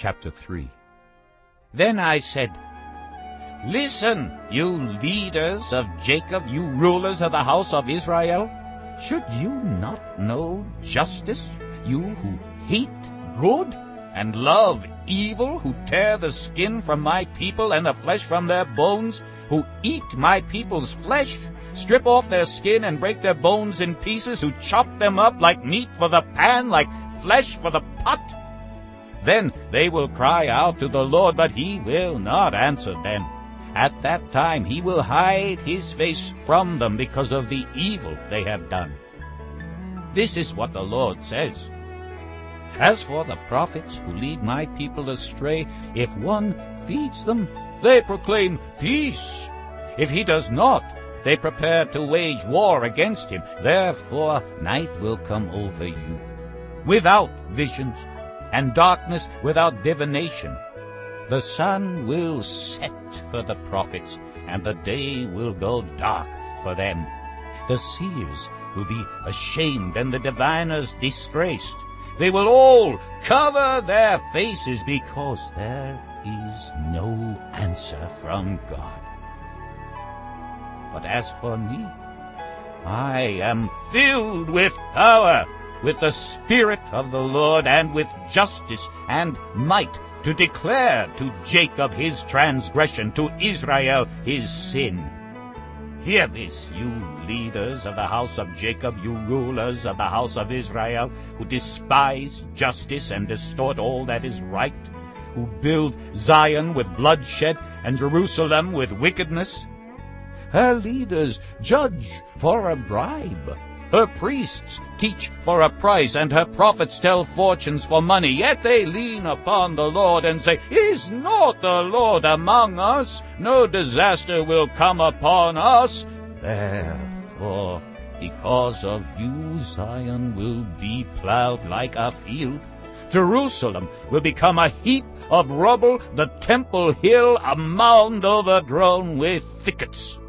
Chapter 3 Then I said, Listen, you leaders of Jacob, you rulers of the house of Israel. Should you not know justice, you who hate good and love evil, who tear the skin from my people and the flesh from their bones, who eat my people's flesh, strip off their skin and break their bones in pieces, who chop them up like meat for the pan, like flesh for the pot? Then they will cry out to the Lord, but he will not answer them. At that time he will hide his face from them because of the evil they have done. This is what the Lord says. As for the prophets who lead my people astray, if one feeds them, they proclaim peace. If he does not, they prepare to wage war against him. Therefore night will come over you, without visions, and darkness without divination. The sun will set for the prophets, and the day will go dark for them. The seers will be ashamed, and the diviners disgraced. They will all cover their faces because there is no answer from God. But as for me, I am filled with power, with the Spirit of the Lord, and with justice and might, to declare to Jacob his transgression, to Israel his sin. Hear this, you leaders of the house of Jacob, you rulers of the house of Israel, who despise justice and distort all that is right, who build Zion with bloodshed and Jerusalem with wickedness. Her leaders judge for a bribe. Her priests teach for a price, and her prophets tell fortunes for money. Yet they lean upon the Lord and say, Is not the Lord among us? No disaster will come upon us. Therefore, because of you, Zion will be plowed like a field. Jerusalem will become a heap of rubble, the temple hill a mound overgrown with thickets.